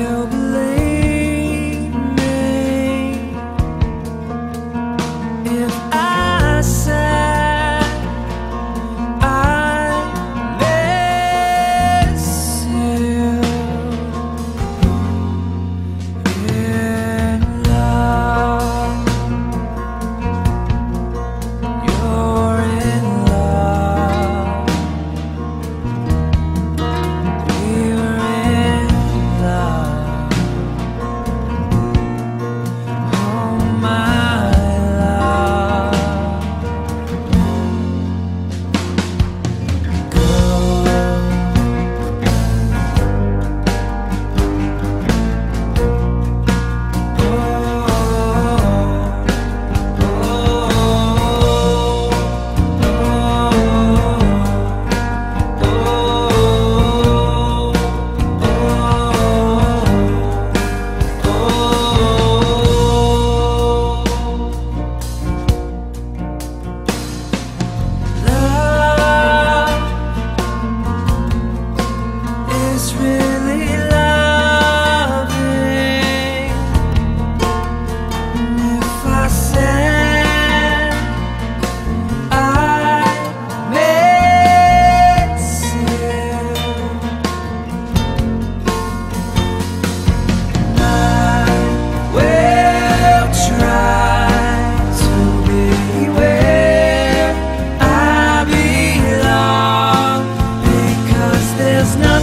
will be There's.